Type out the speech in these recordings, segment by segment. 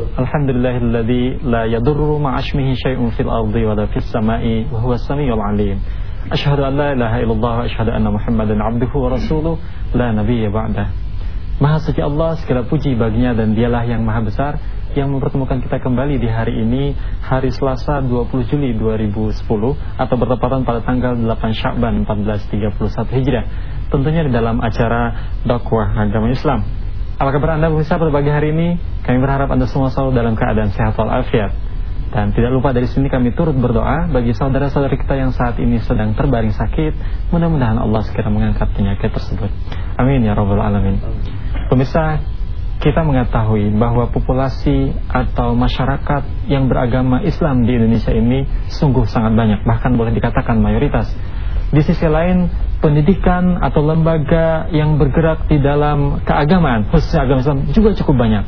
Alhamdulillahilladzi la yadurru ma'ashmihi syai'un fil ardi wa la fis sama'i wa huwas samiul alim. Asyhadu an la ilaha illallah wa asyhadu anna Muhammadan abduhu wa rasuluh la nabiyya ba'dah. Maha suci Allah segala puji baginya dan dialah yang maha besar yang mempertemukan kita kembali di hari ini hari Selasa 20 Juli 2010 atau bertepatan pada tanggal 8 Syakban 1431 Hijriah. Tentunya di dalam acara dakwah agama Islam apa kabar Anda pemirsa pada pagi hari ini? Kami berharap Anda semua selalu dalam keadaan sehat walafiat. Dan tidak lupa dari sini kami turut berdoa bagi saudara-saudari kita yang saat ini sedang terbaring sakit. Mudah-mudahan Allah segera mengangkat penyakit tersebut. Amin ya rabbal alamin. Pemirsa, kita mengetahui bahwa populasi atau masyarakat yang beragama Islam di Indonesia ini sungguh sangat banyak, bahkan boleh dikatakan mayoritas. Di sisi lain, pendidikan atau lembaga yang bergerak di dalam keagamaan, khususnya agama Islam juga cukup banyak.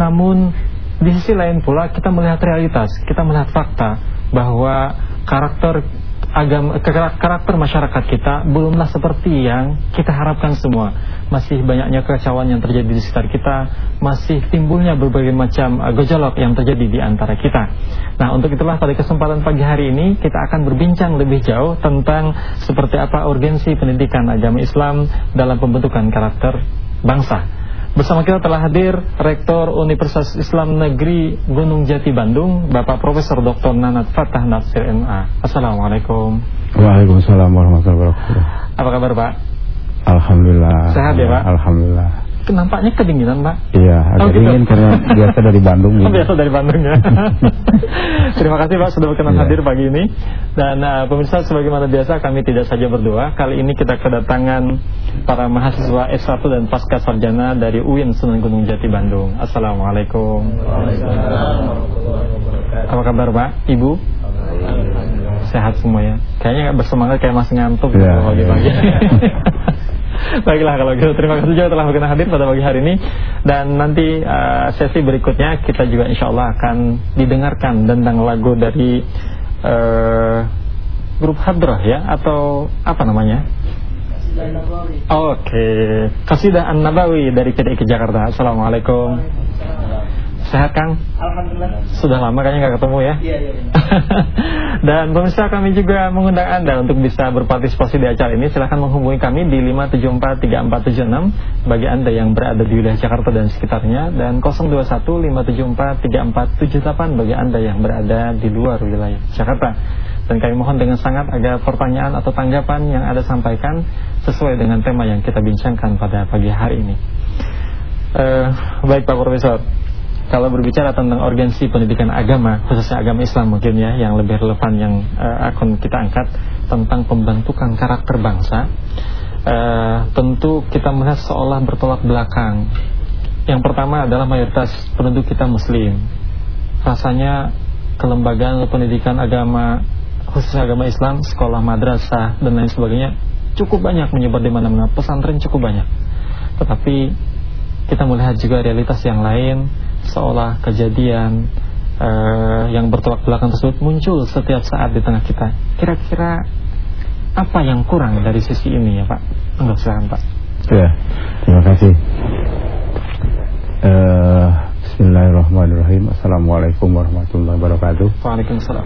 Namun di sisi lain pula kita melihat realitas, kita melihat fakta bahwa karakter agama karakter masyarakat kita belumlah seperti yang kita harapkan semua. Masih banyaknya kekacauan yang terjadi di sekitar kita, masih timbulnya berbagai macam uh, gejolak yang terjadi di antara kita. Nah, untuk itulah pada kesempatan pagi hari ini kita akan berbincang lebih jauh tentang seperti apa urgensi pendidikan agama Islam dalam pembentukan karakter bangsa. Bersama kita telah hadir Rektor Universitas Islam Negeri Gunung Jati Bandung Bapak Profesor Dr. Nanat Fatah Nasir MA Assalamualaikum Waalaikumsalam warahmatullahi wabarakatuh Apa kabar Pak? Alhamdulillah Sehat ya Pak? Alhamdulillah Nampaknya kedinginan Pak Iya agak oh, gitu. dingin karena biasa dari Bandung gitu. Biasa dari Bandung ya Terima kasih Pak sudah berkenan yeah. hadir pagi ini Dan uh, pemirsa sebagaimana biasa kami tidak saja berdua Kali ini kita kedatangan para mahasiswa S1 dan pasca sarjana dari UIN Sunan Gunung Jati Bandung Assalamualaikum Apa kabar Pak? Ibu? Sehat semua ya Kayaknya bersemangat kayak masih ngantuk yeah, pagi-pagi yeah. Baiklah kalau gitu terima kasih juga telah berkenan hadir pada pagi hari ini dan nanti uh, sesi berikutnya kita juga insya Allah akan didengarkan tentang lagu dari uh, grup Hadrah ya atau apa namanya? Oke. Kasidah An-Nabawi dari KDI Jakarta. Assalamualaikum. Sehat Kang? Alhamdulillah. Sudah lama kayaknya nggak ketemu ya? Iya, iya. Dan pemirsa kami juga mengundang Anda untuk bisa berpartisipasi di acara ini. Silahkan menghubungi kami di 5743476 bagi Anda yang berada di wilayah Jakarta dan sekitarnya dan 0215743478 bagi Anda yang berada di luar wilayah Jakarta. Dan kami mohon dengan sangat agar pertanyaan atau tanggapan yang Anda sampaikan sesuai dengan tema yang kita bincangkan pada pagi hari ini. Uh, baik Pak Profesor kalau berbicara tentang urgensi pendidikan agama, khususnya agama Islam mungkin ya, yang lebih relevan yang uh, akan kita angkat tentang pembentukan karakter bangsa, uh, tentu kita melihat seolah bertolak belakang. Yang pertama adalah mayoritas penduduk kita Muslim. Rasanya kelembagaan pendidikan agama, khususnya agama Islam, sekolah madrasah dan lain sebagainya cukup banyak menyebar di mana-mana. Pesantren cukup banyak. Tetapi kita melihat juga realitas yang lain seolah kejadian uh, yang bertolak belakang tersebut muncul setiap saat di tengah kita. Kira-kira apa yang kurang dari sisi ini ya Pak? Enggak silakan Pak. Ya, terima kasih. Uh, Bismillahirrahmanirrahim Assalamualaikum warahmatullahi wabarakatuh Waalaikumsalam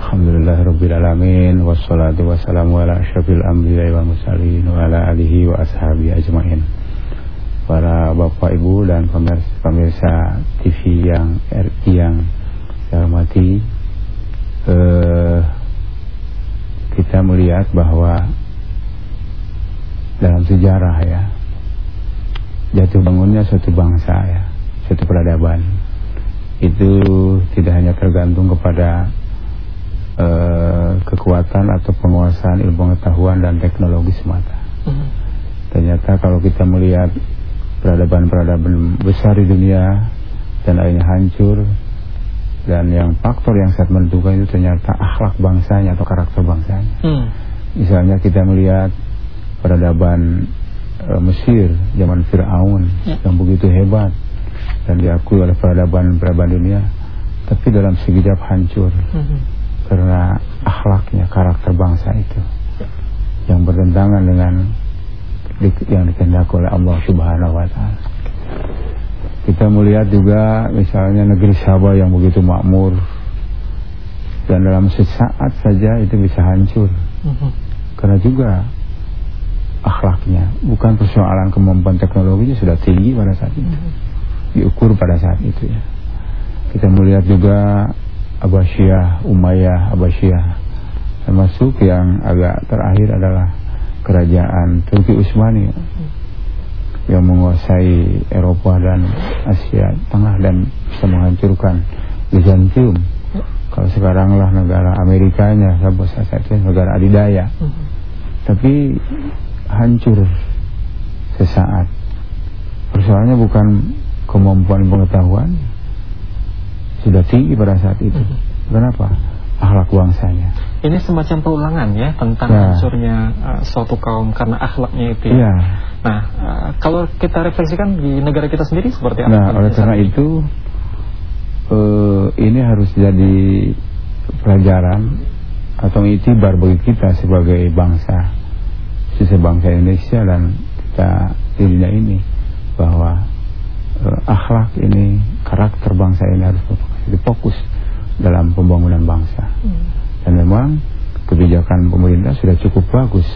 Alhamdulillah Rabbil Alamin Wassalatu wassalamu ala ashrafil anbiya wa musalin Wa ala alihi wa ashabi ajmain para bapak ibu dan pemirsa, pemirsa TV yang RI yang saya hormati eh, kita melihat bahwa dalam sejarah ya jatuh bangunnya suatu bangsa ya suatu peradaban itu tidak hanya tergantung kepada eh, kekuatan atau penguasaan ilmu pengetahuan dan teknologi semata. Mm Ternyata kalau kita melihat peradaban-peradaban besar di dunia dan akhirnya hancur dan yang faktor yang sangat menentukan itu ternyata akhlak bangsanya atau karakter bangsanya. Hmm. Misalnya kita melihat peradaban e, Mesir zaman Firaun ya. yang begitu hebat dan diakui oleh peradaban-peradaban dunia, tapi dalam sekejap hancur hmm. karena akhlaknya karakter bangsa itu ya. yang bertentangan dengan yang dikehendaki oleh Allah Subhanahu wa taala. kita melihat juga misalnya negeri Sabah yang begitu makmur dan dalam sesaat saja itu bisa hancur Mhm. karena juga akhlaknya bukan persoalan kemampuan teknologinya sudah tinggi pada saat itu diukur pada saat itu ya kita melihat juga Abbasiyah Umayyah Abbasiyah termasuk yang agak terakhir adalah kerajaan Turki Utsmani yang menguasai Eropa dan Asia Tengah dan bisa menghancurkan Bizantium. Kalau sekarang lah negara Amerikanya sampai saat itu negara adidaya. Mhm. tapi hancur sesaat. Persoalannya bukan kemampuan pengetahuan. Sudah tinggi pada saat itu. Kenapa akhlak bangsanya Ini semacam perulangan ya tentang Ya. hancurnya uh, suatu kaum karena akhlaknya itu. ya. iya Nah, uh, kalau kita refleksikan di negara kita sendiri seperti apa? nah oleh karena ini? itu eh, ini harus jadi pelajaran atau itibar bagi kita sebagai bangsa sisa bangsa Indonesia dan kita di dunia ini bahwa eh, akhlak ini karakter bangsa ini harus fokus dalam pembangunan bangsa. Hmm. dan memang kebijakan pemerintah sudah cukup bagus.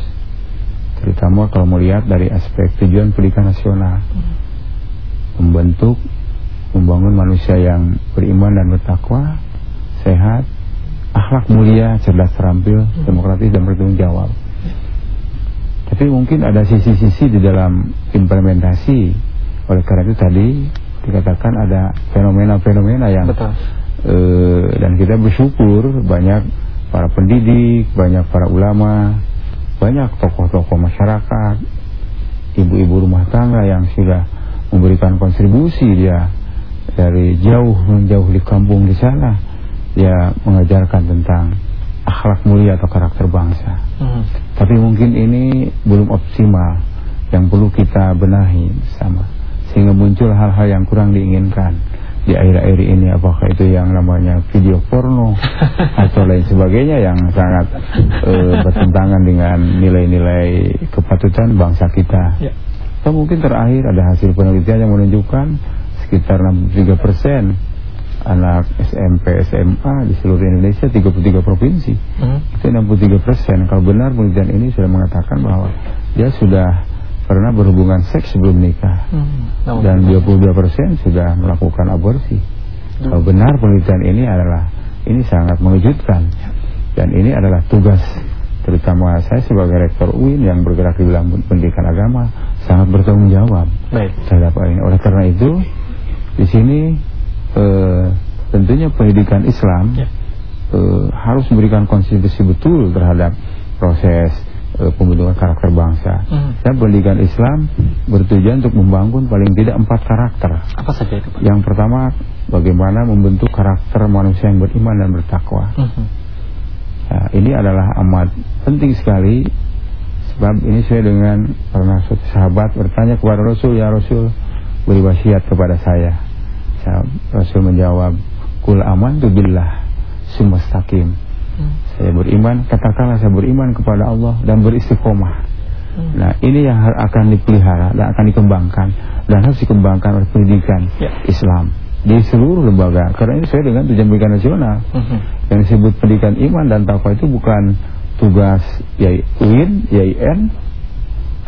Terutama kalau melihat dari aspek tujuan pendidikan nasional. Membentuk membangun manusia yang beriman dan bertakwa sehat akhlak mulia cerdas terampil demokratis dan bertanggung jawab. Tapi mungkin ada sisi-sisi di dalam implementasi. Oleh karena itu tadi dikatakan ada fenomena-fenomena yang Betul. Eh, dan kita bersyukur banyak para pendidik, banyak para ulama, banyak tokoh-tokoh masyarakat, ibu-ibu rumah tangga yang sudah memberikan kontribusi dia dari jauh menjauh di kampung di sana dia mengajarkan tentang akhlak mulia atau karakter bangsa. Mhm. Tapi mungkin ini belum optimal yang perlu kita benahi bersama sehingga muncul hal-hal yang kurang diinginkan di akhir-akhir ini apakah itu yang namanya video porno atau lain sebagainya yang sangat eh, bertentangan dengan nilai-nilai kepatutan bangsa kita. Ya. Atau mungkin terakhir ada hasil penelitian yang menunjukkan sekitar 63 persen anak SMP SMA di seluruh Indonesia 33 provinsi Mhm. itu 63 persen kalau benar penelitian ini sudah mengatakan bahwa dia sudah pernah berhubungan seks sebelum nikah Hmm. Dan 22 persen sudah melakukan aborsi kalau benar penelitian ini adalah ini sangat mengejutkan dan ini adalah tugas terutama saya sebagai rektor UIN yang bergerak di dalam pendidikan agama sangat bertanggung jawab Baik. terhadap hal ini. Oleh karena itu di sini eh, tentunya pendidikan Islam Ya. eh, harus memberikan kontribusi betul terhadap proses pembentukan karakter bangsa. Mhm. Dan pendidikan Islam bertujuan untuk membangun paling tidak empat karakter. Apa saja itu, Pak? Yang pertama, bagaimana membentuk karakter manusia yang beriman dan bertakwa. Mhm. Nah, ini adalah amat penting sekali sebab ini saya dengan pernah suatu sahabat bertanya kepada Rasul, ya Rasul beri wasiat kepada saya. Saya- Rasul menjawab, kul aman tu billah sumastaqim. Saya beriman, katakanlah saya beriman kepada Allah dan beristiqomah. Hmm. Nah, ini yang akan dipelihara dan akan dikembangkan dan harus dikembangkan oleh pendidikan Ya. Islam di seluruh lembaga. Karena ini saya dengan tujuan pendidikan nasional Mhm. yang disebut pendidikan iman dan takwa itu bukan tugas YAI UIN, YAIN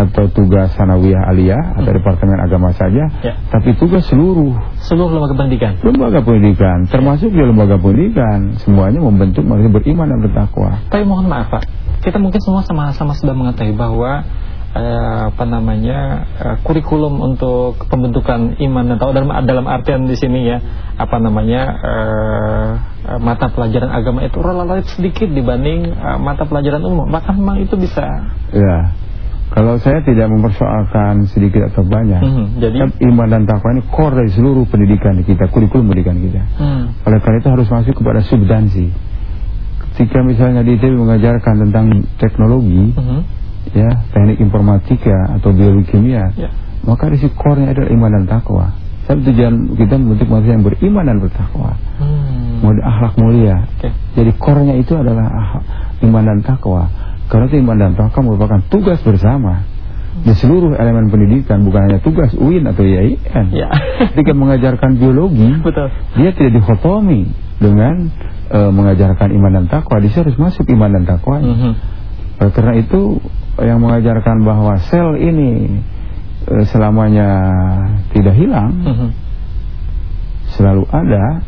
atau tugas sanawiyah aliyah atau departemen agama saja, Ya. tapi tugas seluruh Seluruh lembaga pendidikan. lembaga pendidikan, termasuk di lembaga pendidikan, semuanya membentuk manusia beriman dan bertakwa. Tapi mohon maaf Pak, kita mungkin semua sama-sama sudah mengetahui bahwa eh, apa namanya eh, kurikulum untuk pembentukan iman dan tahu dalam dalam artian di sini ya apa namanya eh, eh, mata pelajaran agama itu relatif sedikit dibanding eh, mata pelajaran umum. Maka memang itu bisa. Ya, kalau saya tidak mempersoalkan sedikit atau banyak, Mhm, jadi kan iman dan takwa ini core dari seluruh pendidikan kita, kurikulum pendidikan kita. hmm, Oleh karena itu harus masuk kepada substansi. Ketika misalnya di ITB mengajarkan tentang teknologi, mhm, ya teknik informatika atau biologi kimia, ya. maka di core-nya adalah iman dan takwa. Tapi tujuan kita membentuk manusia yang beriman dan bertakwa, Hmm, akhlak mulia. Oke. Jadi core-nya itu adalah ah- iman dan takwa. Karena iman dan takwa merupakan tugas bersama di seluruh elemen pendidikan bukan hanya tugas UIN atau IAIN. Ya. Ketika mengajarkan biologi, Betul. dia tidak dikotomi dengan e, mengajarkan iman dan takwa. Dia harus masuk iman dan takwa. Mhm. Oleh karena itu yang mengajarkan bahwa sel ini e, selamanya tidak hilang, Mhm. selalu ada,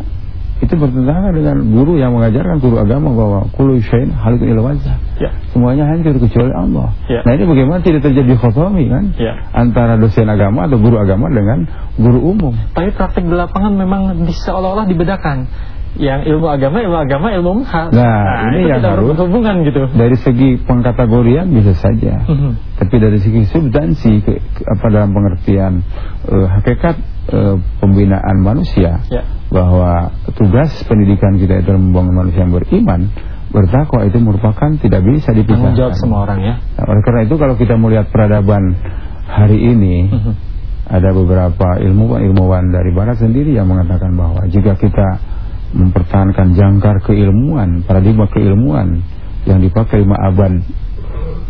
itu bertentangan dengan guru yang mengajarkan guru agama bahwa kullu syai'in halikun ila. Ya. Semuanya hancur kecuali Allah. Ya. Nah ini bagaimana tidak terjadi dikotomi kan? Ya. Antara dosen agama atau guru agama dengan guru umum. Tapi praktek di lapangan memang seolah-olah dibedakan. Yang ilmu agama, ilmu agama, ilmu umum. Nah, ini itu yang harus- berhubungan gitu. Dari segi pengkategorian bisa saja. Mhm. Tapi dari segi substansi ke, ke- apa dalam pengertian eh, hakikat eh, pembinaan manusia Ya. bahwa tugas pendidikan kita itu membangun manusia yang beriman, bertakwa itu merupakan tidak bisa Tanggung jawab dipisahkan. semua orang ya. Nah, oleh karena itu kalau kita melihat peradaban hari ini Mhm. ada beberapa ilmuwan-ilmuwan dari barat sendiri yang mengatakan bahwa jika kita mempertahankan jangkar keilmuan, paradigma keilmuan yang dipakai lima abad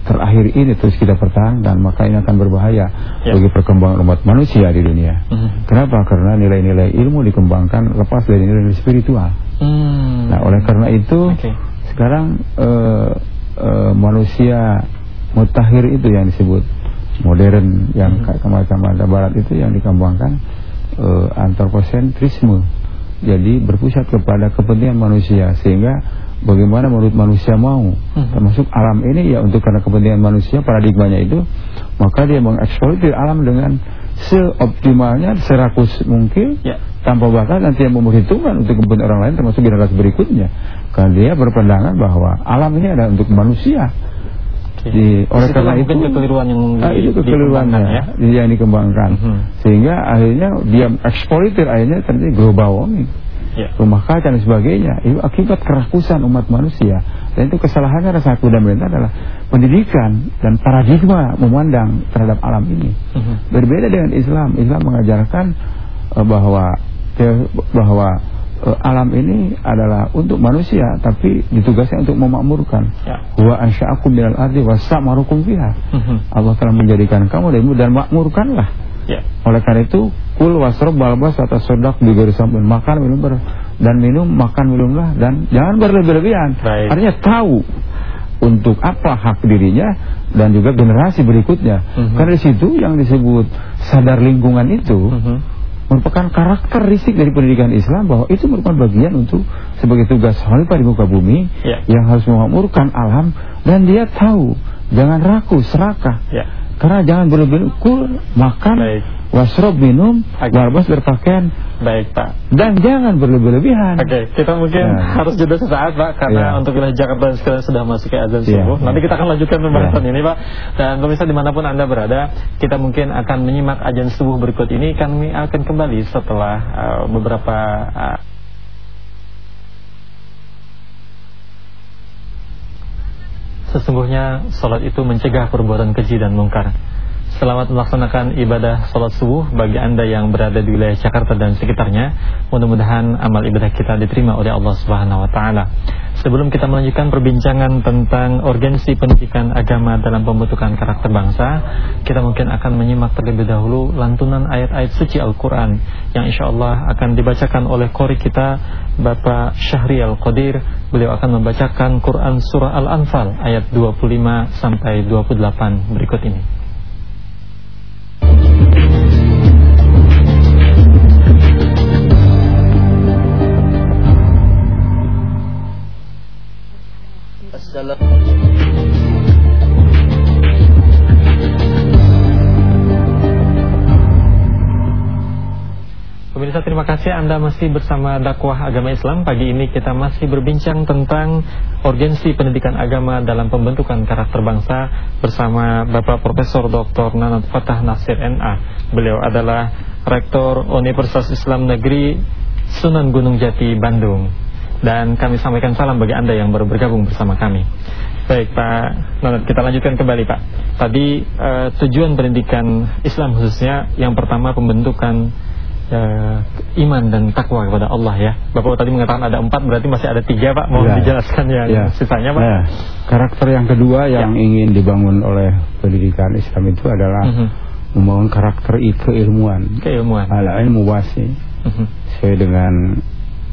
terakhir ini terus kita pertahankan, maka ini akan berbahaya Ya. bagi perkembangan umat manusia di dunia. Mhm. Kenapa? Karena nilai-nilai ilmu dikembangkan lepas dari nilai-nilai spiritual. Hmm. Nah, oleh karena itu Oke. sekarang eh, eh, manusia mutakhir itu yang disebut modern yang Hmm. ke mana-mana barat itu yang dikembangkan eh, antroposentrisme. Jadi berpusat kepada kepentingan manusia sehingga bagaimana menurut manusia mau Hmm. termasuk alam ini ya untuk karena kepentingan manusia paradigmanya itu maka dia mengeksploitir alam dengan seoptimalnya serakus mungkin Ya. tanpa batas nanti yang memperhitungkan untuk kepentingan orang lain termasuk generasi berikutnya karena dia berpandangan bahwa alam ini adalah untuk manusia. Di, oleh Di situlah karena itu kekeliruan yang ah, itu dikembangkan ya. yang dikembangkan Mhm. sehingga akhirnya dia eksploitir akhirnya terjadi global warming Ya. rumah kaca dan sebagainya itu akibat kerakusan umat manusia dan itu kesalahannya dan perintah adalah pendidikan dan paradigma memandang terhadap alam ini Mhm. berbeda dengan Islam Islam mengajarkan eh, bahwa bahwa alam ini adalah untuk manusia tapi ditugaskan untuk memakmurkan Ya. wa ansya'akum minal ardi wasamarukum fiha Mhm. Allah telah menjadikan kamu dari dan makmurkanlah Ya. oleh karena itu kul wasrob balbas atas sodak disampaikan makan minum ber, dan minum makan minumlah dan jangan berlebih-lebihan. Artinya tahu untuk apa hak dirinya dan juga generasi berikutnya. Mhm. Karena di situ yang disebut sadar lingkungan itu Mhm. Merupakan karakteristik dari pendidikan Islam bahwa itu merupakan bagian untuk sebagai tugas khalifah di muka bumi Ya. yang harus memakmurkan alam dan dia tahu jangan ragu serakah Ya. karena jangan berlebihan kul makan Baik. Wasrob minum Oke. barbas berpakaian Baik, Pak. dan jangan berlebih-lebihan Oke, kita mungkin Ya. harus jeda sesaat Pak Karena Ya. untuk wilayah Jakarta sekarang sudah masuk ke azan Ya. subuh Nanti kita akan lanjutkan pembahasan Ya. ini Pak Dan pemirsa di mana pun Anda berada Kita mungkin akan menyimak azan subuh berikut ini Kami akan kembali setelah uh, beberapa uh, Sesungguhnya salat itu mencegah perbuatan keji dan mungkar Selamat melaksanakan ibadah salat subuh bagi Anda yang berada di wilayah Jakarta dan sekitarnya. Mudah-mudahan amal ibadah kita diterima oleh Allah Subhanahu wa taala. Sebelum kita melanjutkan perbincangan tentang urgensi pendidikan agama dalam pembentukan karakter bangsa, kita mungkin akan menyimak terlebih dahulu lantunan ayat-ayat suci Al-Qur'an yang insyaallah akan dibacakan oleh kori kita Bapak Syahrial Qadir. Beliau akan membacakan Quran surah Al-Anfal ayat 25 sampai 28 berikut ini. Terima kasih Anda masih bersama dakwah agama Islam. Pagi ini kita masih berbincang tentang urgensi pendidikan agama dalam pembentukan karakter bangsa Bersama Bapak Profesor Dr. Nanat Fatah Nasir NA Beliau adalah Rektor Universitas Islam Negeri Sunan Gunung Jati Bandung. Dan kami sampaikan salam bagi Anda yang baru bergabung bersama kami. Baik Pak Nanat kita lanjutkan kembali Pak. Tadi eh, tujuan pendidikan Islam khususnya Yang pertama pembentukan uh, iman dan takwa kepada Allah ya. Bapak tadi mengatakan ada empat, berarti masih ada tiga Pak. Mau ya. dijelaskan yang ya. sisanya Pak? Nah, karakter yang kedua yang ya. ingin dibangun oleh pendidikan Islam itu adalah uh mhm. -huh. membangun karakter keilmuan. Keilmuan. Ala ilmu wasi. Uh mhm. -huh. Sesuai dengan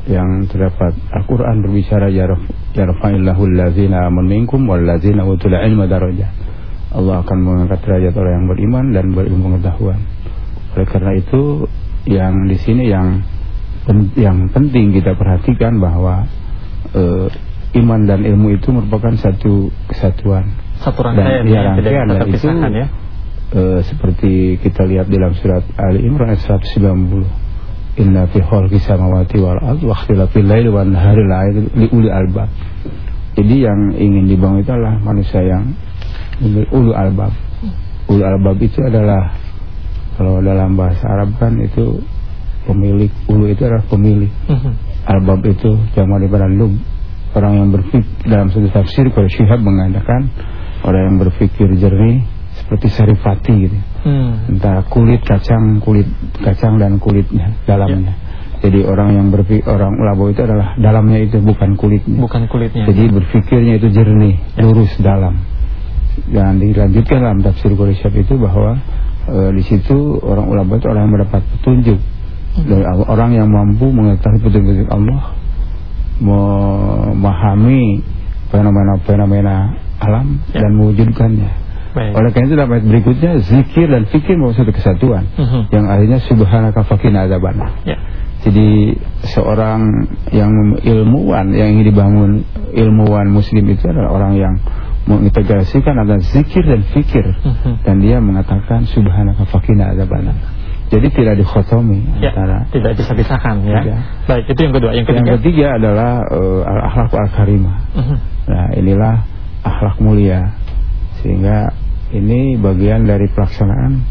yang terdapat Al-Quran berbicara Yarfa'illahu allazina aman minkum Wallazina utul ilma darajah Allah akan mengangkat derajat orang yang beriman dan berilmu pengetahuan Oleh karena itu Yang di sini yang Yang penting kita perhatikan bahwa uh, Iman dan ilmu itu merupakan satu kesatuan Satu rangkaian dan, ya, rangkaian dan itu ya? uh, Seperti kita lihat dalam surat Ali Imran ayat 190 inna fi khalqis samawati wal ardi wa ikhtilafil laili wan nahari li uli albab. Jadi yang ingin dibangun itu adalah manusia yang ulu albab. Ulu albab itu adalah kalau dalam bahasa Arab kan itu pemilik ulu itu adalah pemilik. Mhm. Albab itu jamak daripada lub. Orang yang berpikir dalam satu tafsir kalau Syihab mengatakan orang yang berpikir jernih seperti sarifati gitu. Hmm. Entah kulit kacang, kulit kacang dan kulitnya dalamnya. Ya. Jadi orang yang berpikir orang ulama itu adalah dalamnya itu bukan kulitnya. Bukan kulitnya. Jadi berpikirnya itu jernih, ya. lurus dalam. Dan dilanjutkan dalam tafsir Quraisyab itu bahwa e, di situ orang ulama itu orang yang mendapat petunjuk hmm. dari orang yang mampu mengetahui petunjuk Allah, memahami fenomena-fenomena alam ya. dan mewujudkannya. Baik. Oleh karena itu dalam ayat berikutnya zikir dan fikir merupakan satu kesatuan uh mhm. -huh. yang akhirnya subhanaka fakina azabana. Ya. Jadi seorang yang ilmuwan yang ingin dibangun ilmuwan muslim itu adalah orang yang mengintegrasikan antara zikir dan fikir mhm. dan dia mengatakan subhanaka fakina azabana. Jadi tidak dikhotomi ya, antara tidak bisa pisahkan ya. ya. Baik, itu yang kedua. Yang ketiga, yang ketiga adalah uh, al-akhlaq al-karimah. Uh mhm. -huh. Nah, inilah akhlak mulia sehingga ini bagian dari pelaksanaan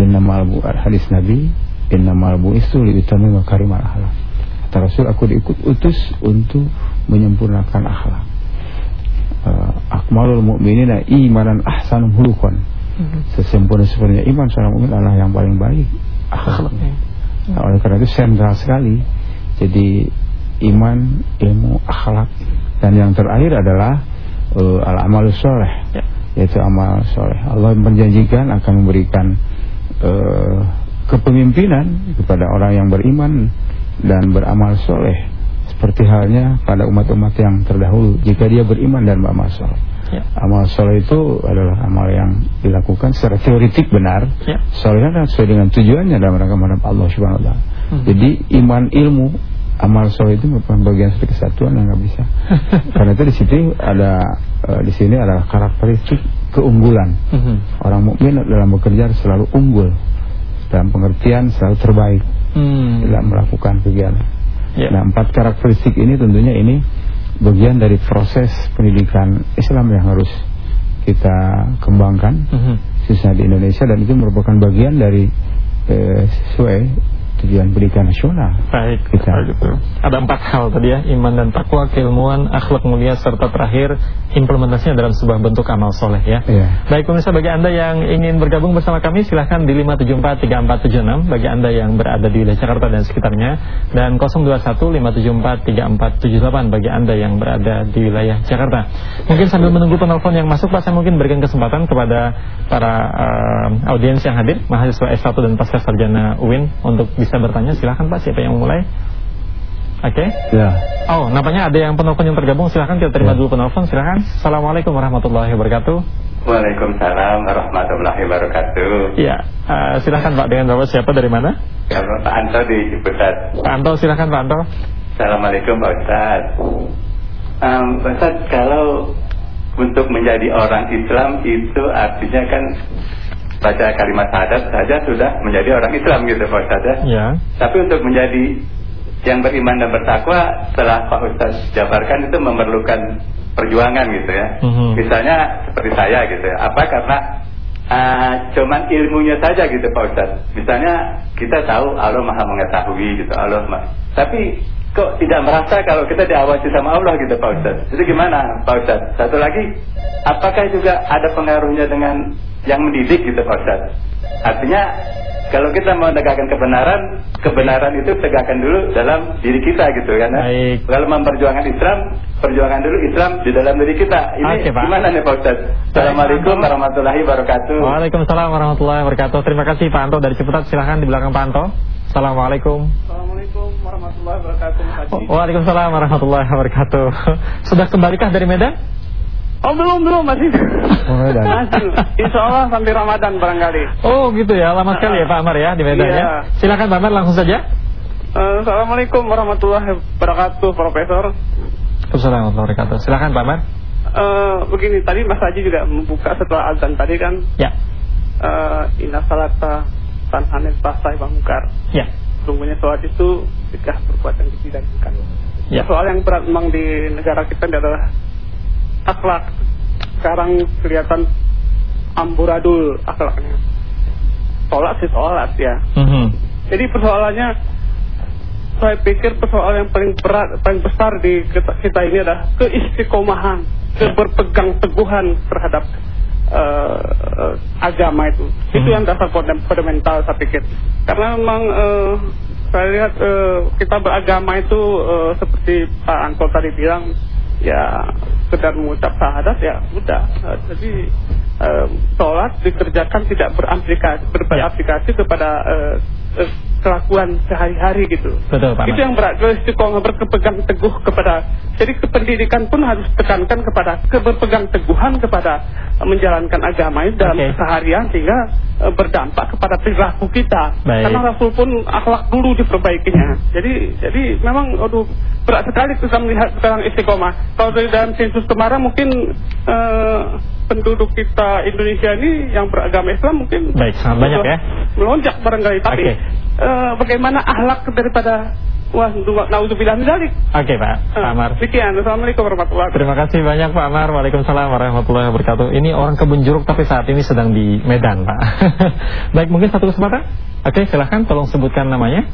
innamal bu'at hadis Nabi innamal bu'istu liutami makarimal akhlak kata Rasul aku diikut utus untuk menyempurnakan akhlak uh, akmalul mu'minina imanan ahsanum hulukon mhm. sesempurna-sempurnanya iman seorang mukmin adalah yang paling baik akhlaknya nah, oleh karena itu sentral sekali. Jadi iman ilmu akhlak. Dan yang terakhir adalah uh, al-amalus soleh. Ya. Yaitu amal soleh. Allah menjanjikan akan memberikan uh, kepemimpinan kepada orang yang beriman dan beramal soleh seperti halnya pada umat-umat yang terdahulu jika dia beriman dan beramal soleh. Ya. Amal soleh itu adalah amal yang dilakukan secara teoritik benar. Ya. Soleh kan sesuai dengan tujuannya dalam rangka menghadap Allah Subhanahu Wa Taala. Hmm. Jadi iman ilmu amal soleh itu merupakan bagian dari kesatuan yang nggak bisa. Karena itu di situ ada uh, di sini adalah karakteristik keunggulan. Mm -hmm. Orang mukmin dalam bekerja selalu unggul dalam pengertian selalu terbaik mm. dalam melakukan kegiatan. Yeah. Nah empat karakteristik ini tentunya ini bagian dari proses pendidikan Islam yang harus kita kembangkan, mm -hmm. khususnya di Indonesia dan itu merupakan bagian dari eh, sesuai tujuan pendidikan nasional. Baik, kita gitu. Ada empat hal tadi ya, iman dan takwa, keilmuan, akhlak mulia serta terakhir implementasinya dalam sebuah bentuk amal soleh ya. Iya. Baik pemirsa bagi anda yang ingin bergabung bersama kami silahkan di 5743476 bagi anda yang berada di wilayah Jakarta dan sekitarnya dan 0215743478 bagi anda yang berada di wilayah Jakarta. Mungkin sambil menunggu penelpon yang masuk Pak saya mungkin berikan kesempatan kepada para uh, audiens yang hadir mahasiswa S1 dan pasca sarjana UIN untuk bisa bisa bertanya silahkan Pak. Siapa yang mulai? Oke? Okay? Ya. Oh nampaknya ada yang penelpon yang tergabung. Silahkan kita terima ya. dulu penelpon. Silahkan. Assalamualaikum warahmatullahi wabarakatuh. Waalaikumsalam warahmatullahi wabarakatuh. Ya uh, silahkan Pak. Dengan Bapak siapa? Dari mana? Ya, Pak Anto di Ciputat. Pak Anto silahkan Pak Anto. Assalamualaikum Pak Ustaz. Um, Pak Ustaz kalau untuk menjadi orang Islam itu artinya kan baca kalimat syahadat saja sudah menjadi orang Islam gitu Pak Ustaz ya. ya. Tapi untuk menjadi yang beriman dan bertakwa setelah Pak Ustaz jabarkan itu memerlukan perjuangan gitu ya. -huh. Misalnya seperti saya gitu ya. Apa karena uh, cuman ilmunya saja gitu Pak Ustaz. Misalnya kita tahu Allah Maha mengetahui gitu Allah ma tapi kok tidak merasa kalau kita diawasi sama Allah gitu Pak Ustaz. Itu gimana Pak Ustaz? Satu lagi, apakah juga ada pengaruhnya dengan yang mendidik gitu Pak Ustaz. Artinya kalau kita mau menegakkan kebenaran, kebenaran itu tegakkan dulu dalam diri kita gitu kan. Baik. Kalau memperjuangkan Islam, perjuangkan dulu Islam di dalam diri kita. Ini Oke, Pak. gimana nih Pak Ustaz? Assalamualaikum warahmatullahi wabarakatuh. Waalaikumsalam warahmatullahi wabarakatuh. Terima kasih Pak Anto dari Ciputat. Silahkan di belakang Pak Anto. Assalamualaikum. Assalamualaikum warahmatullahi wabarakatuh. Waalaikumsalam warahmatullahi wabarakatuh. Sudah kembalikah dari Medan? Oh belum belum masih. Oh, Medan. Masih. Insya Allah sampai Ramadan barangkali. Oh gitu ya, lama sekali ya Pak Amar ya di Medan Iya. ya. Silakan Pak Amar langsung saja. Eh, Assalamualaikum warahmatullahi wabarakatuh, Profesor. Assalamualaikum warahmatullahi wabarakatuh. Silakan Pak Amar. Eh, begini, tadi Mas Haji juga membuka setelah azan tadi kan. Ya, eh Inna salata tanhanin pasai bangkar. ya, Sungguhnya sholat itu jika perbuatan yang tidak ya. Soal yang berat memang di negara kita adalah akhlak. Sekarang kelihatan amburadul akhlaknya. Sholat sih sholat ya. Mhm. Jadi persoalannya saya pikir persoalan yang paling berat, paling besar di kita, kita ini adalah keistiqomahan, keberpegang teguhan terhadap eh, agama itu. Itu Hmm. yang dasar fundam- fundamental saya pikir. Karena memang eh, saya lihat eh, kita beragama itu eh, seperti Pak Anto tadi bilang ya sekedar mengucap syahadat ya udah. Eh, jadi eh, sholat dikerjakan tidak beramplikasi beraplikasi kepada eh, eh, kelakuan sehari-hari gitu. Betul Pak Itu yang berat istiqomah berkepegang teguh kepada jadi kependidikan pun harus tekankan kepada keberpegang teguhan kepada menjalankan agama itu dalam Oke. keseharian sehingga eh, berdampak kepada perilaku kita. Baik. Karena Rasul pun akhlak dulu diperbaikinya. Jadi jadi memang aduh berat sekali kita melihat sekarang istiqomah. Kalau dari dalam sensus kemarin mungkin eh, penduduk kita Indonesia ini yang beragama Islam mungkin Baik, sangat banyak ya. melonjak barangkali tapi Oke. eh, bagaimana akhlak daripada wah min dzalik. Oke Pak, Pak Amar. Sekian. Assalamualaikum warahmatullahi wabarakatuh. Terima kasih banyak Pak Amar. Waalaikumsalam warahmatullahi wabarakatuh. Ini orang kebun jeruk tapi saat ini sedang di Medan, Pak. Baik, mungkin satu kesempatan. Oke, silahkan tolong sebutkan namanya.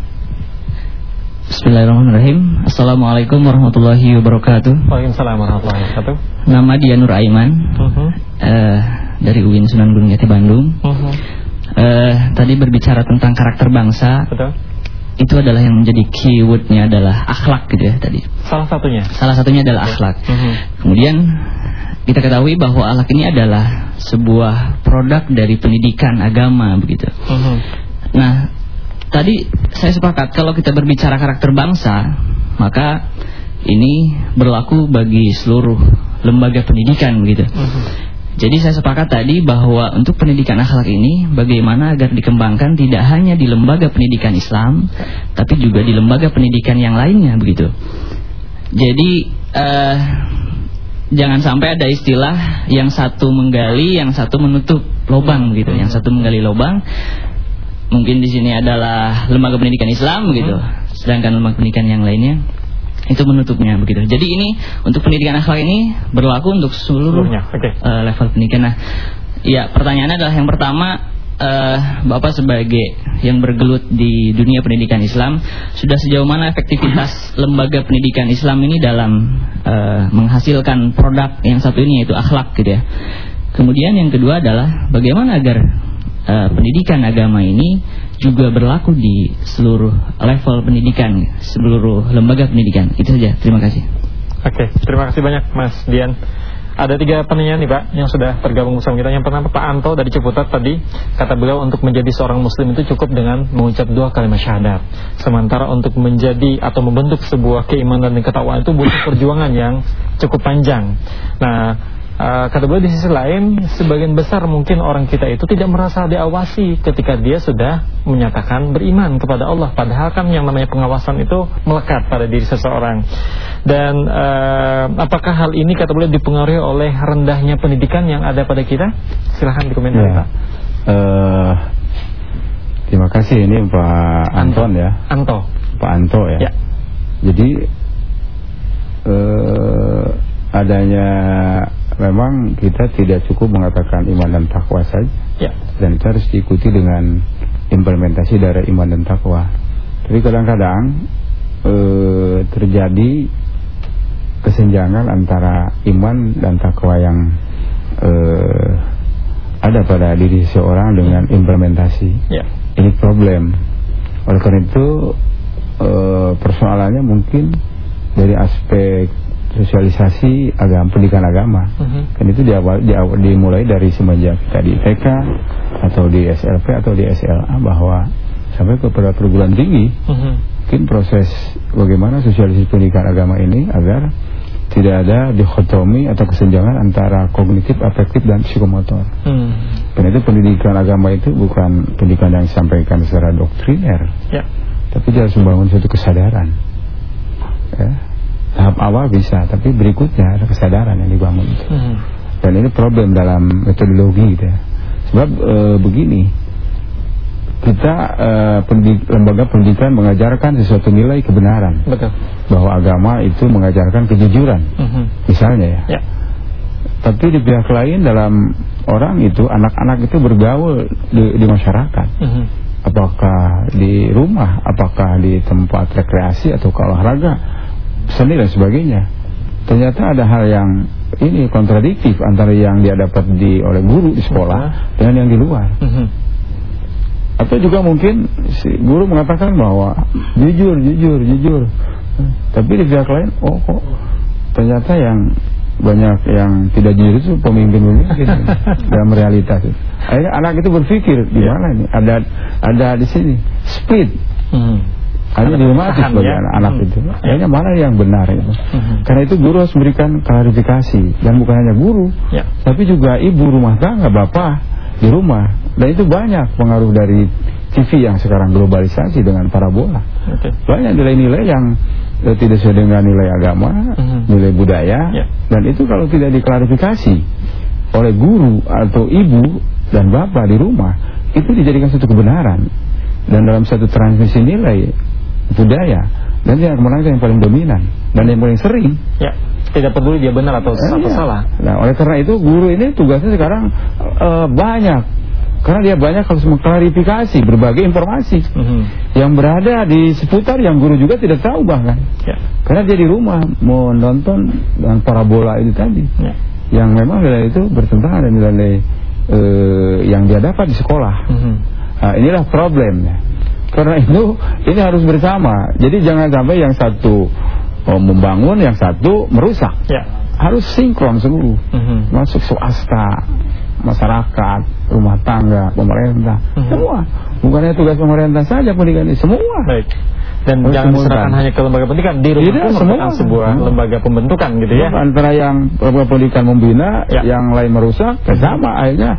Bismillahirrahmanirrahim Assalamualaikum warahmatullahi wabarakatuh Waalaikumsalam warahmatullahi wabarakatuh. Nama dia Nur Aiman Mhm. eh, Dari UIN Sunan Gunung Jati Bandung Mhm. eh, Tadi berbicara tentang karakter bangsa Betul. Itu adalah yang menjadi keywordnya adalah akhlak gitu ya tadi Salah satunya. Salah satunya adalah akhlak Mhm. Kemudian kita ketahui bahwa akhlak ini adalah sebuah produk dari pendidikan agama begitu Mhm. Nah, tadi saya sepakat kalau kita berbicara karakter bangsa, maka ini berlaku bagi seluruh lembaga pendidikan begitu. Mhm. Jadi saya sepakat tadi bahwa untuk pendidikan akhlak ini bagaimana agar dikembangkan tidak hanya di lembaga pendidikan Islam, tapi juga di lembaga pendidikan yang lainnya begitu. Jadi eh, jangan sampai ada istilah yang satu menggali, yang satu menutup lubang gitu. Yang satu menggali lubang, mungkin di sini adalah lembaga pendidikan Islam gitu, sedangkan lembaga pendidikan yang lainnya itu menutupnya begitu. Jadi ini untuk pendidikan akhlak ini berlaku untuk seluruh Seluruhnya, oke. eh, level pendidikan. Nah, ya pertanyaannya adalah yang pertama eh, Bapak sebagai yang bergelut di dunia pendidikan Islam sudah sejauh mana efektivitas lembaga pendidikan Islam ini dalam eh, menghasilkan produk yang satu ini yaitu akhlak gitu ya. Kemudian yang kedua adalah bagaimana agar eh, pendidikan agama ini juga berlaku di seluruh level pendidikan, seluruh lembaga pendidikan. Itu saja. Terima kasih. Oke, terima kasih banyak Mas Dian. Ada tiga penanya nih Pak yang sudah tergabung bersama kita. Yang pertama Pak Anto dari Ciputat tadi kata beliau untuk menjadi seorang Muslim itu cukup dengan mengucap dua kalimat syahadat. Sementara untuk menjadi atau membentuk sebuah keimanan dan ketakwaan itu butuh perjuangan yang cukup panjang. Nah, Uh, kata beliau di sisi lain sebagian besar mungkin orang kita itu tidak merasa diawasi ketika dia sudah menyatakan beriman kepada Allah. Padahal kan yang namanya pengawasan itu melekat pada diri seseorang. Dan uh, apakah hal ini kata beliau dipengaruhi oleh rendahnya pendidikan yang ada pada kita? Silahkan dikomentari Ya. Pak. Eh, terima kasih. Ini Pak Anton. ya, Anto. Pak Anto ya. Ya. Jadi eh, adanya memang kita tidak cukup mengatakan iman dan takwa saja, ya dan itu harus diikuti dengan implementasi dari iman dan takwa. Tapi kadang-kadang eh, terjadi kesenjangan antara iman dan takwa yang eh, ada pada diri seseorang dengan implementasi. ya ini problem. Oleh karena itu e, persoalannya mungkin dari aspek sosialisasi agama pendidikan agama uh mhm. -huh. kan itu diawal, diawal, dimulai dari semenjak tadi TK atau di SLP atau di SLA bahwa sampai kepada perguruan tinggi uh mhm. -huh. mungkin proses bagaimana sosialisasi pendidikan agama ini agar tidak ada dikotomi atau kesenjangan antara kognitif, afektif dan psikomotor. Hmm. Karena itu pendidikan agama itu bukan pendidikan yang disampaikan secara doktriner, ya. tapi dia harus membangun suatu kesadaran. Ya. Tahap awal bisa, tapi berikutnya ada kesadaran yang dibangun itu. Hmm. Dan ini problem dalam metodologi gitu ya. Sebab e, begini, kita e, pendidik, lembaga pendidikan mengajarkan sesuatu nilai kebenaran. Betul. Bahwa agama itu mengajarkan kejujuran. Hmm. Misalnya ya. ya. Tapi di pihak lain dalam orang itu, anak-anak itu bergaul di, di masyarakat. Hmm. Apakah di rumah, apakah di tempat rekreasi atau olahraga seni dan sebagainya. Ternyata ada hal yang ini kontradiktif antara yang dia dapat di oleh guru di sekolah dengan yang di luar. -huh. Atau juga mungkin si guru mengatakan bahwa jujur, jujur, jujur. Tapi di pihak lain, oh kok ternyata yang banyak yang tidak jujur itu pemimpin pemimpin dalam realitas. Akhirnya anak itu berpikir di mana ini? Ada ada di sini speed. Hmm hanya dilematis bagi ya? anak-anak hmm. itu. Akhirnya mana yang benar itu. Hmm. Karena itu guru harus memberikan klarifikasi dan bukan hanya guru, ya. tapi juga ibu rumah tangga, bapak di rumah. Dan itu banyak pengaruh dari TV yang sekarang globalisasi dengan parabola. Okay. Banyak nilai-nilai yang eh, tidak sesuai dengan nilai agama, hmm. nilai budaya, ya. dan itu kalau tidak diklarifikasi oleh guru atau ibu dan bapak di rumah, itu dijadikan satu kebenaran. Dan dalam satu transmisi nilai budaya dan yang kemenangan yang paling dominan dan yang paling sering ya tidak peduli dia benar atau, eh, atau iya. salah nah oleh karena itu guru ini tugasnya sekarang uh, banyak karena dia banyak harus mengklarifikasi berbagai informasi mm -hmm. yang berada di seputar yang guru juga tidak tahu bahkan ya. karena dia di rumah mau nonton dengan parabola itu tadi ya. yang memang nilai itu bertentangan dengan nilai uh, yang dia dapat di sekolah mm -hmm. nah, inilah problemnya karena itu ini harus bersama. Jadi jangan sampai yang satu oh, membangun, yang satu merusak. Ya. Harus sinkron seluruh. Mm -hmm. Masuk swasta, masyarakat, rumah tangga, pemerintah, mm -hmm. semua. Bukannya tugas pemerintah saja pendidikan ini, semua. Baik. Dan Harus jangan diserahkan hanya ke lembaga pendidikan di rumah Tidak, semua sebuah hmm. lembaga pembentukan gitu ya. Antara yang lembaga pendidikan membina, ya. yang lain merusak, sama akhirnya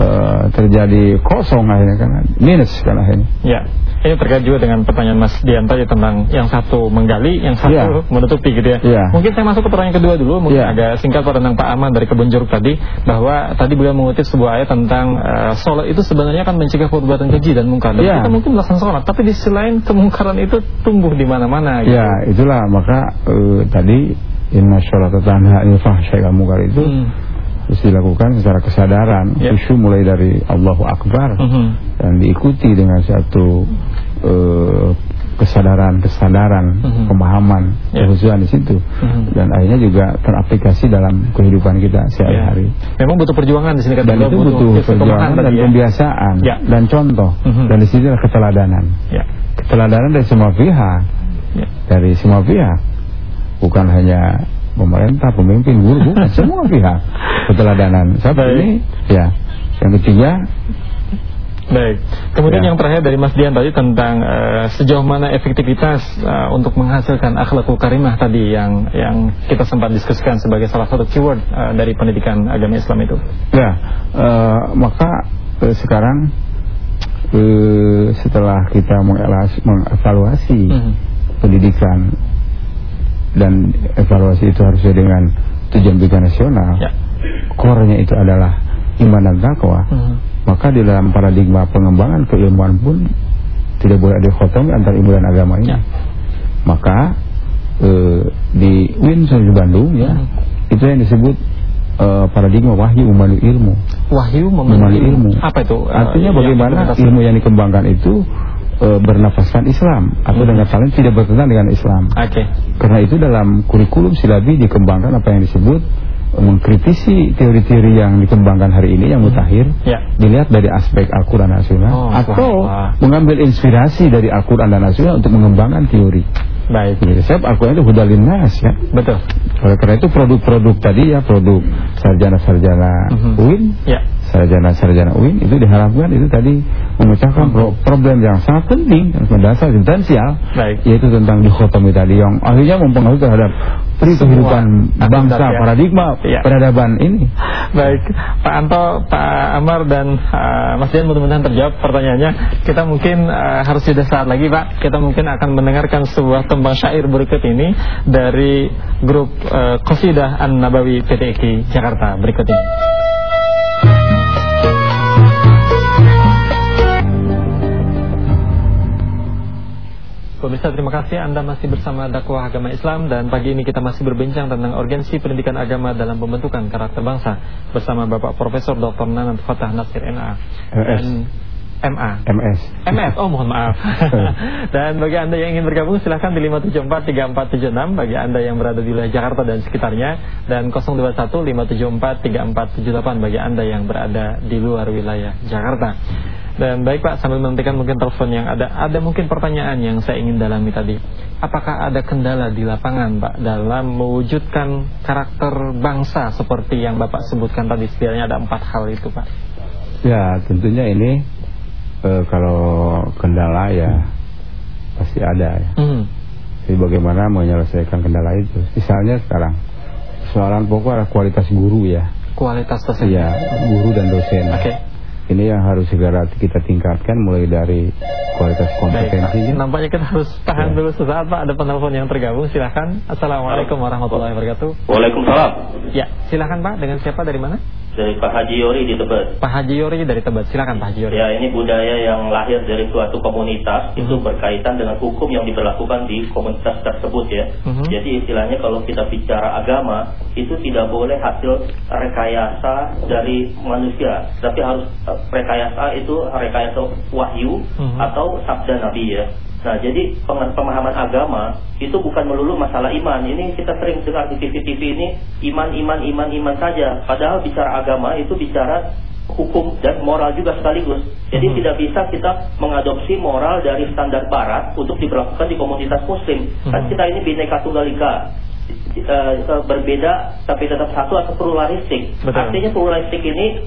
uh, terjadi kosong akhirnya kan minus kan akhirnya. Ya. Ini terkait juga dengan pertanyaan Mas Dian tadi tentang yang satu menggali, yang satu ya. menutupi gitu ya. ya. Mungkin saya masuk ke pertanyaan kedua dulu, mungkin ya. agak singkat tentang Pak Aman dari Kebun Jeruk tadi bahwa tadi beliau mengutip sebuah ayat tentang uh, sholat itu sebenarnya kan mencegah perbuatan keji dan mungkar. Dan ya. kita mungkin melaksanakan sholat, tapi di sisi lain kemungkaran itu tumbuh di mana-mana. Gitu. Ya, itulah maka uh, tadi inna sholata tanha fahsya'i wal itu hmm terus dilakukan secara kesadaran yeah. khusyuk mulai dari Allahu Akbar mhm. -huh. dan diikuti dengan satu uh, kesadaran-kesadaran uh mhm. -huh. pemahaman yeah. kehusuan di situ mhm. -huh. dan akhirnya juga teraplikasi dalam kehidupan kita sehari-hari. Yeah. Memang butuh perjuangan di sini kan dan itu butuh, butuh perjuangan dan ya. pembiasaan yeah. dan contoh uh -huh. dan di sini adalah keteladanan. Yeah. Keteladanan dari semua pihak. Yeah. Dari semua pihak. Bukan hanya pemerintah, pemimpin, guru, bukan semua pihak keteladanan. Satu ini ya. Yang ketiga Baik. Kemudian ya. yang terakhir dari Mas Dian tadi tentang uh, sejauh mana efektivitas uh, untuk menghasilkan akhlakul karimah tadi yang yang kita sempat diskusikan sebagai salah satu keyword uh, dari pendidikan agama Islam itu. Ya, uh, maka uh, sekarang uh, setelah kita mengevaluasi mm -hmm. pendidikan dan evaluasi itu harusnya dengan tujuan pendidikan nasional ya. core itu adalah iman dan takwa hmm. maka di dalam paradigma pengembangan keilmuan pun tidak boleh ada khotomi antara ilmu dan agama ini ya. maka eh, di UIN di Bandung ya hmm. itu yang disebut eh, paradigma wahyu memandu ilmu wahyu memandu ilmu. ilmu apa itu artinya uh, bagaimana ilmu yang dikembangkan itu e, bernafaskan Islam atau dengan kata lain tidak bertentangan dengan Islam. Oke. Okay. Karena itu dalam kurikulum silabi dikembangkan apa yang disebut mengkritisi teori-teori yang dikembangkan hari ini yang mutakhir ya. dilihat dari aspek Al-Quran dan Sunnah oh, atau wah, mengambil inspirasi dari Al-Quran dan Sunnah untuk mengembangkan teori. Baik. Jadi saya Al-Quran itu hudalin nas ya. Betul. Oleh karena itu produk-produk tadi ya produk sarjana-sarjana uh mhm. -huh. UIN, ya. Sarjana-sarjana UIN itu diharapkan itu tadi memecahkan. -huh. problem yang sangat penting, yang mendasar, Baik. yaitu tentang dikotomi tadi yang akhirnya mempengaruhi terhadap pri kehidupan bangsa, ya. paradigma ya. peradaban ini. Baik, Pak Anto, Pak Amar dan uh, Mas Dian mudah-mudahan terjawab pertanyaannya. Kita mungkin uh, harus sudah saat lagi Pak. Kita mungkin akan mendengarkan sebuah tembang syair berikut ini dari grup uh, Qasidah An-Nabawi PTIK Jakarta berikut ini. Pemirsa terima kasih Anda masih bersama dakwah agama Islam dan pagi ini kita masih berbincang tentang urgensi pendidikan agama dalam pembentukan karakter bangsa bersama Bapak Profesor Dr. Nanand Fatah Nasir NA dan MA MS MS, oh mohon maaf. Dan bagi anda yang ingin bergabung silahkan di 574-3476 Bagi anda yang berada di wilayah Jakarta dan sekitarnya. Dan 021-574-3478 Bagi anda yang berada di luar wilayah Jakarta. Dan baik Pak, sambil menantikan mungkin telepon yang ada, ada mungkin pertanyaan yang saya ingin dalami tadi. Apakah ada kendala di lapangan Pak dalam mewujudkan karakter bangsa seperti yang Bapak sebutkan tadi? Setidaknya ada empat hal itu Pak? Ya tentunya ini e, kalau kendala ya pasti ada ya. Hmm. Jadi bagaimana menyelesaikan kendala itu? Misalnya sekarang soalan pokok adalah kualitas guru ya. Kualitas dosen. Iya, guru dan dosen. Oke. Okay ini yang harus segera kita tingkatkan mulai dari kualitas kompetensinya. Baik, nampaknya kita harus tahan ya. dulu sesaat Pak. Ada penelpon yang tergabung. Silahkan. Assalamualaikum warahmatullahi wabarakatuh. Waalaikumsalam. Ya, silahkan Pak. Dengan siapa dari mana? Dari Pak Haji Yori di Tebet. Pak Haji Yori dari Tebet. Silakan Pak Haji Yori. Ya, ini budaya yang lahir dari suatu komunitas hmm. itu berkaitan dengan hukum yang diberlakukan di komunitas tersebut ya. Hmm. Jadi istilahnya kalau kita bicara agama itu tidak boleh hasil rekayasa dari manusia, tapi harus eh, rekayasa itu rekayasa wahyu hmm. atau sabda Nabi ya. Nah, jadi pemahaman agama itu bukan melulu masalah iman. Ini kita sering dengar di TV-TV ini iman, iman, iman, iman saja. Padahal bicara agama itu bicara hukum dan moral juga sekaligus. Jadi hmm. tidak bisa kita mengadopsi moral dari standar barat untuk diberlakukan di komunitas muslim. Hmm. Kan kita ini bineka tunggal ika. Uh, berbeda tapi tetap satu atau pluralistik. Artinya pluralistik ini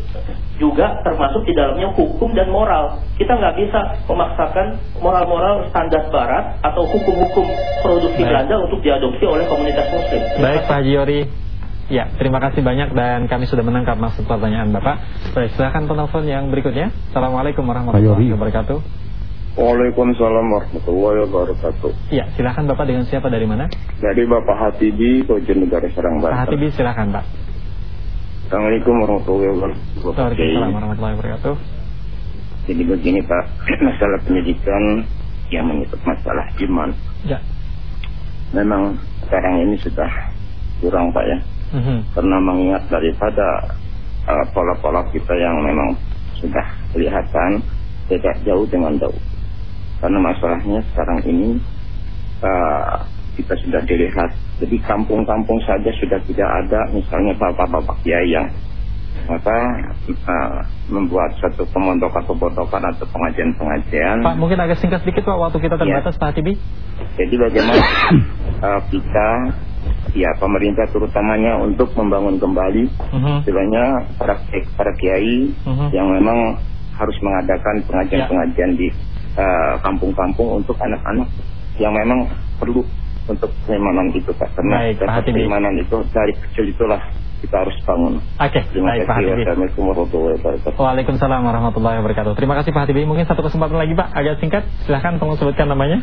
juga termasuk di dalamnya hukum dan moral. Kita nggak bisa memaksakan moral-moral standar barat atau hukum-hukum produksi Baik. Belanda untuk diadopsi oleh komunitas muslim. Baik Pak Jiori. Ya, terima kasih banyak dan kami sudah menangkap maksud pertanyaan Bapak. Baik, silakan penelpon yang berikutnya. Assalamualaikum warahmatullahi wabarakatuh. Waalaikumsalam warahmatullahi wabarakatuh. Ya, silakan Bapak dengan siapa dari mana? Dari Bapak Hatibi, Bojonegoro Serang Banten. Pak Hatibi, silakan Pak. Assalamualaikum warahmatullahi wabarakatuh. Waalaikumsalam warahmatullahi wabarakatuh. Jadi begini Pak, masalah pendidikan yang menyebut masalah iman. Ya. Memang sekarang ini sudah kurang Pak ya. Mm -hmm. Karena mengingat daripada uh, pola-pola uh, kita yang memang sudah kelihatan tidak jauh dengan jauh. Karena masalahnya sekarang ini uh, kita sudah dilihat. Jadi kampung-kampung saja sudah tidak ada misalnya bapak-bapak kiai yang maka uh, membuat satu pemontokan-pemontokan atau pengajian-pengajian. Pak, mungkin agak singkat sedikit Pak, waktu kita terbatas ya. Pak Hatibi. Jadi bagaimana uh, kita, ya pemerintah terutamanya untuk membangun kembali, uh mhm. -huh. para, para kiai uh mhm. -huh. yang memang harus mengadakan pengajian-pengajian ya. di kampung-kampung uh, untuk anak-anak yang memang perlu untuk keimanan itu Pak. Karena baik, Pak keimanan itu dari kecil itulah kita harus bangun. Oke, okay, Terima baik, kasih. Assalamualaikum warahmatullahi wabarakatuh. Waalaikumsalam warahmatullahi wabarakatuh. Terima kasih Pak Hatibi. Mungkin satu kesempatan lagi Pak, agak singkat. Silahkan tolong sebutkan namanya.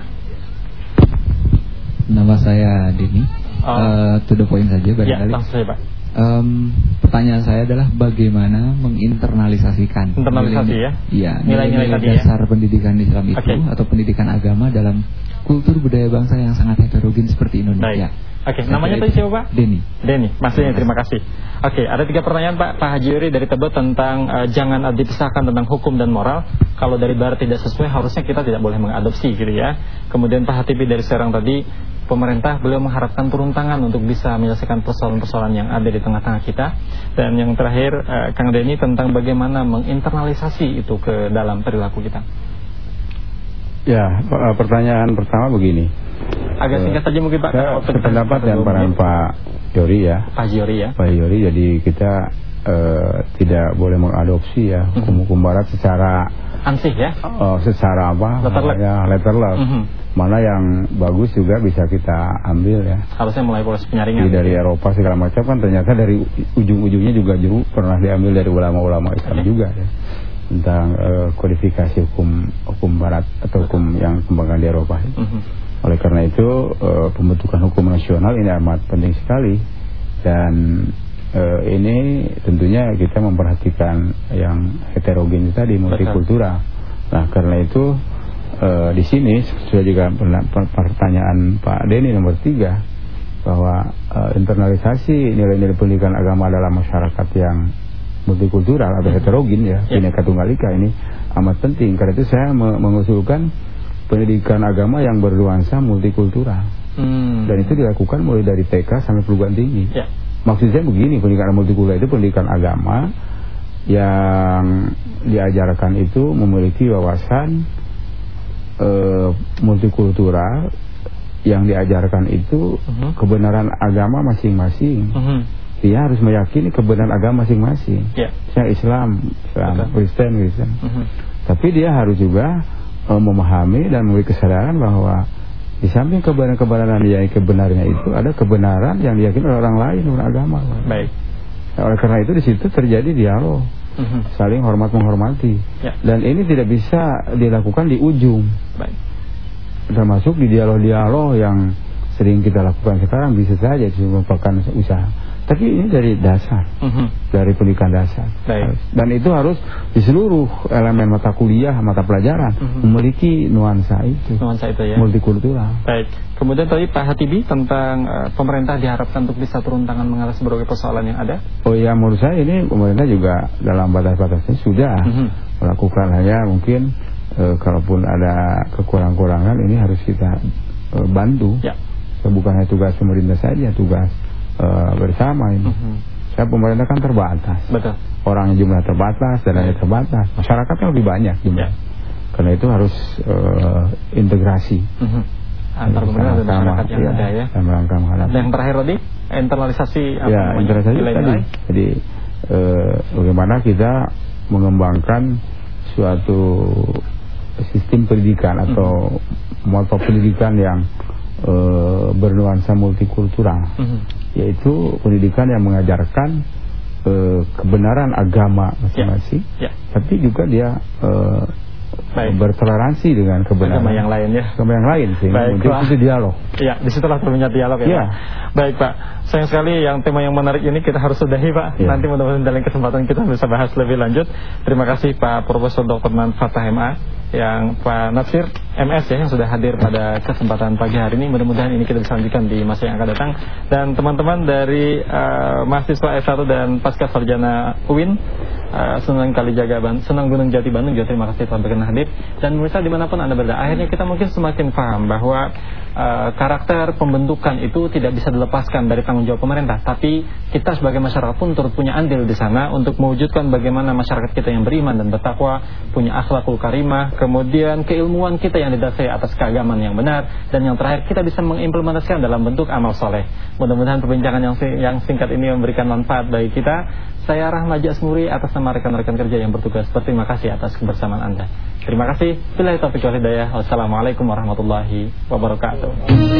Nama saya Denny. Oh. Uh, to the point saja barangkali. Ya, langsung saja Pak. Um, pertanyaan saya adalah bagaimana menginternalisasikan internalisasi nilai, ya, ya nilai-nilai ya? dasar ya? pendidikan Islam itu okay. atau pendidikan agama dalam kultur budaya bangsa yang sangat heterogen seperti Indonesia. Oke, okay, namanya tadi siapa Pak? Denny. Denny, maksudnya terima kasih. Oke, okay, ada tiga pertanyaan Pak Pak Haji Yuri dari Tebet tentang uh, jangan dipisahkan tentang hukum dan moral. Kalau dari barat tidak sesuai, harusnya kita tidak boleh mengadopsi gitu ya. Kemudian Pak Hatibi dari Serang tadi pemerintah beliau mengharapkan turun tangan untuk bisa menyelesaikan persoalan-persoalan yang ada di tengah-tengah kita dan yang terakhir uh, Kang Denny tentang bagaimana menginternalisasi itu ke dalam perilaku kita ya pertanyaan pertama begini agak singkat saja mungkin Pak. saya sependapat dengan Pak Jori ya. Pak Jori ya. Pak Jori jadi kita uh, tidak boleh mengadopsi ya mhm. hukum-hukum barat secara ansih ya. Uh, secara apa? Letterless, letterless. Mm -hmm. mana yang bagus juga bisa kita ambil ya. Harusnya mulai proses penyaringan. Jadi dari Eropa segala macam kan ternyata dari ujung-ujungnya juga juru pernah diambil dari ulama-ulama Islam okay. juga ya. Tentang uh, kodifikasi hukum hukum barat atau hukum yang kembangkan di Eropa. Mm -hmm. Oleh karena itu uh, pembentukan hukum nasional ini amat penting sekali dan uh, ini tentunya kita memperhatikan yang heterogen tadi multikultural. Nah karena itu uh, di sini sudah juga pertanyaan Pak Denny nomor tiga bahwa uh, internalisasi nilai-nilai pendidikan agama dalam masyarakat yang multikultural atau heterogen ya, ya. bineka tunggal ika ini amat penting. Karena itu saya mengusulkan pendidikan agama yang bernuansa multikultural. Hmm. Dan itu dilakukan mulai dari TK sampai perguruan tinggi. Ya. Maksud saya begini, pendidikan multikultural itu pendidikan agama yang diajarkan itu memiliki wawasan uh, multikultural yang diajarkan itu uh -huh. kebenaran agama masing-masing. Uh -huh. Dia harus meyakini kebenaran agama masing-masing. Yeah. Saya Islam, Islam, okay. Kristen, Kristen. Uh -huh. Tapi dia harus juga memahami dan memiliki kesadaran bahwa di samping kebenaran-kebenaran yang kebenarnya itu ada kebenaran yang diyakini oleh orang lain menurut agama. Baik. Nah, oleh karena itu di situ terjadi dialog, mhm. -huh. saling hormat menghormati. Ya. Dan ini tidak bisa dilakukan di ujung. Baik. Termasuk di dialog-dialog yang sering kita lakukan sekarang bisa saja itu merupakan usaha. Tapi ini dari dasar, mhm. -huh. dari pendidikan dasar. Baik. Dan itu harus di seluruh elemen mata kuliah, mata pelajaran mhm. -huh. memiliki nuansa itu. Nuansa itu ya. Multikultural. Baik. Kemudian tadi Pak Hatibi tentang uh, pemerintah diharapkan untuk bisa turun tangan mengatasi berbagai persoalan yang ada. Oh ya, menurut saya ini pemerintah juga dalam batas-batasnya sudah mhm. -huh. melakukan hanya mungkin uh, kalaupun ada kekurangan-kurangan ini harus kita uh, bantu. Ya. Bukan hanya tugas pemerintah saja, tugas uh, bersama ini. Uh mhm. -huh. Saya pemerintah kan terbatas. Betul. Orangnya jumlah terbatas, dananya terbatas. Masyarakatnya lebih banyak jumlah. Ya. Karena itu harus uh, integrasi. Uh mhm. -huh. Antar pemerintah dan masyarakat yang ya, ada ya. Dan yang terakhir tadi internalisasi apa ya, internalisasi nilai -nilai. tadi. Jadi uh, bagaimana kita mengembangkan suatu sistem pendidikan atau -huh. motor pendidikan yang uh, bernuansa multikultural. Uh -huh yaitu pendidikan yang mengajarkan uh, kebenaran agama masing-masing, ya. ya. tapi juga dia uh, Baik. bertoleransi dengan kebenaran agama yang lain ya. Agama yang lain sih. muncul itu dialog. Iya, di situlah terjadi dialog ya. ya. Pak. Baik Pak, sayang sekali yang tema yang menarik ini kita harus sudahi Pak. Ya. Nanti mudah-mudahan dalam kesempatan kita bisa bahas lebih lanjut. Terima kasih Pak Profesor Dr. Manfatah MA yang Pak Nasir MS ya yang sudah hadir pada kesempatan pagi hari ini. Mudah-mudahan ini kita bisa lanjutkan di masa yang akan datang. Dan teman-teman dari uh, mahasiswa S1 dan pasca sarjana UIN uh, Senang Kalijaga Ban Senang Gunung Jati Bandung juga terima kasih telah berkenan hadir. Dan pemirsa di mana pun Anda berada, akhirnya kita mungkin semakin paham bahwa uh, karakter pembentukan itu tidak bisa dilepaskan dari tanggung jawab pemerintah. Tapi kita sebagai masyarakat pun turut punya andil di sana untuk mewujudkan bagaimana masyarakat kita yang beriman dan bertakwa, punya akhlakul karimah, kemudian keilmuan kita yang didasari atas keagamaan yang benar dan yang terakhir kita bisa mengimplementasikan dalam bentuk amal soleh. Mudah-mudahan perbincangan yang, yang singkat ini memberikan manfaat bagi kita. Saya Rahmat Jasmuri atas nama rekan-rekan kerja yang bertugas. Berterima kasih atas kebersamaan Anda. Terima kasih. Bila hidayah. Wassalamualaikum warahmatullahi wabarakatuh.